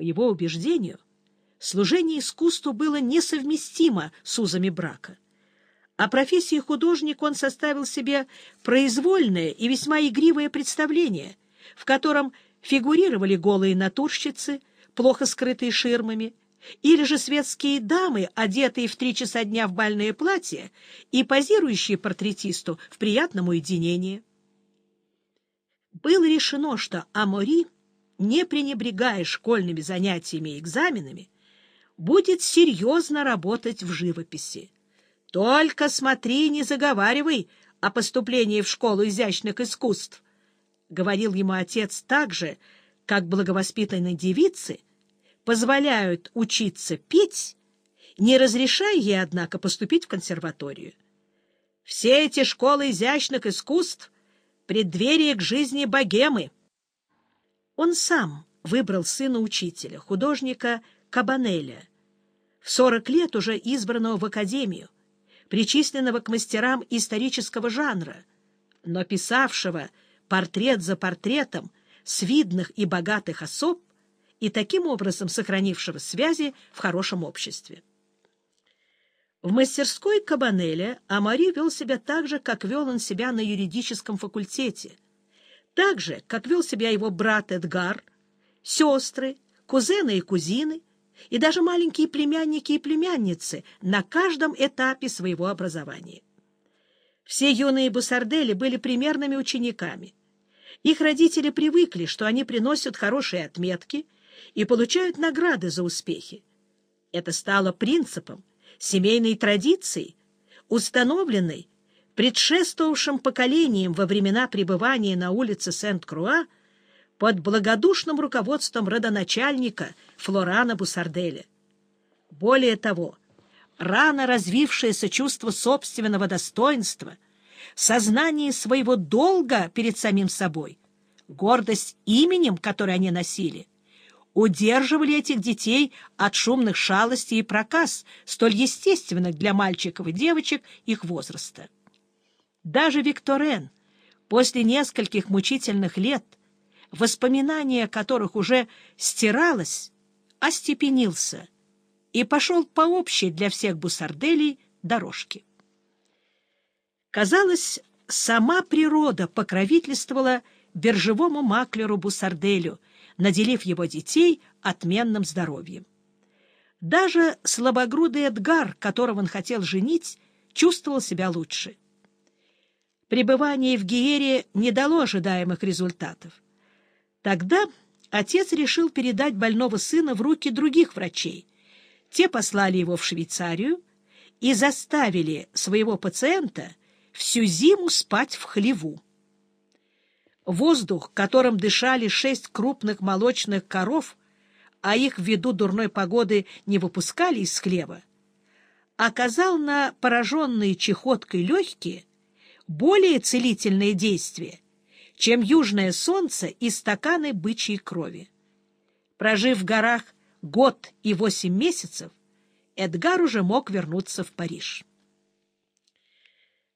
По его убеждению, служение искусству было несовместимо с узами брака. О профессии художник он составил себе произвольное и весьма игривое представление, в котором фигурировали голые натурщицы, плохо скрытые ширмами, или же светские дамы, одетые в три часа дня в бальное платье и позирующие портретисту в приятном уединении. Было решено, что Амори, не пренебрегая школьными занятиями и экзаменами, будет серьезно работать в живописи. Только смотри, не заговаривай о поступлении в школу изящных искусств, — говорил ему отец так же, как благовоспитанной девице позволяют учиться петь, не разрешая ей, однако, поступить в консерваторию. Все эти школы изящных искусств — преддверие к жизни богемы. Он сам выбрал сына учителя, художника Кабанеля, в сорок лет уже избранного в академию, причисленного к мастерам исторического жанра, но писавшего портрет за портретом с видных и богатых особ и таким образом сохранившего связи в хорошем обществе. В мастерской Кабанеля Амари вел себя так же, как вел он себя на юридическом факультете, так же, как вел себя его брат Эдгар, сестры, кузены и кузины, и даже маленькие племянники и племянницы на каждом этапе своего образования. Все юные бусардели были примерными учениками. Их родители привыкли, что они приносят хорошие отметки и получают награды за успехи. Это стало принципом, семейной традицией, установленной предшествовавшим поколением во времена пребывания на улице Сент-Круа под благодушным руководством родоначальника Флорана Бусарделя. Более того, рано развившееся чувство собственного достоинства, сознание своего долга перед самим собой, гордость именем, которое они носили, удерживали этих детей от шумных шалостей и проказ, столь естественных для мальчиков и девочек их возраста. Даже Викторен после нескольких мучительных лет — воспоминания которых уже стиралось, остепенился и пошел по общей для всех бусарделей дорожке. Казалось, сама природа покровительствовала биржевому маклеру Бусарделю, наделив его детей отменным здоровьем. Даже слабогрудый Эдгар, которого он хотел женить, чувствовал себя лучше. Пребывание в Гиере не дало ожидаемых результатов. Тогда отец решил передать больного сына в руки других врачей. Те послали его в Швейцарию и заставили своего пациента всю зиму спать в хлеву. Воздух, которым дышали шесть крупных молочных коров, а их ввиду дурной погоды не выпускали из хлева, оказал на пораженные чехоткой легкие более целительное действие, чем южное солнце и стаканы бычьей крови. Прожив в горах год и восемь месяцев, Эдгар уже мог вернуться в Париж.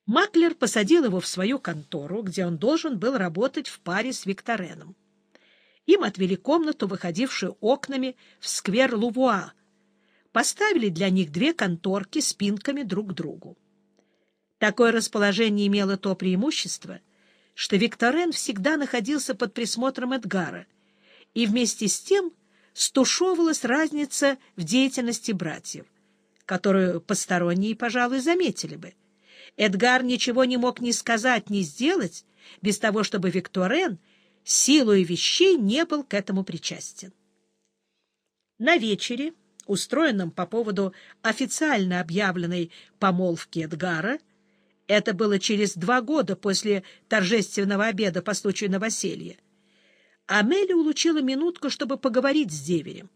Маклер посадил его в свою контору, где он должен был работать в паре с Виктореном. Им отвели комнату, выходившую окнами в сквер Лувуа, поставили для них две конторки спинками друг к другу. Такое расположение имело то преимущество — что Викторен всегда находился под присмотром Эдгара, и вместе с тем стушевывалась разница в деятельности братьев, которую посторонние, пожалуй, заметили бы. Эдгар ничего не мог ни сказать, ни сделать, без того, чтобы Викторен силой вещей не был к этому причастен. На вечере, устроенном по поводу официально объявленной помолвки Эдгара, это было через два года после торжественного обеда по случаю новоселья. Амелия улучила минутку, чтобы поговорить с деверем.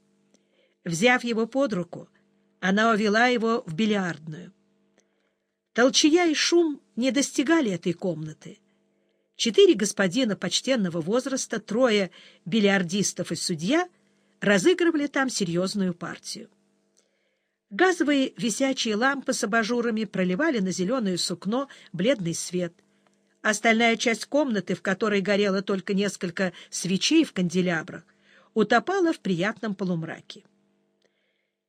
Взяв его под руку, она увела его в бильярдную. Толчья и шум не достигали этой комнаты. Четыре господина почтенного возраста, трое бильярдистов и судья разыгрывали там серьезную партию. Газовые висячие лампы с абажурами проливали на зеленое сукно бледный свет. Остальная часть комнаты, в которой горело только несколько свечей в канделябрах, утопала в приятном полумраке.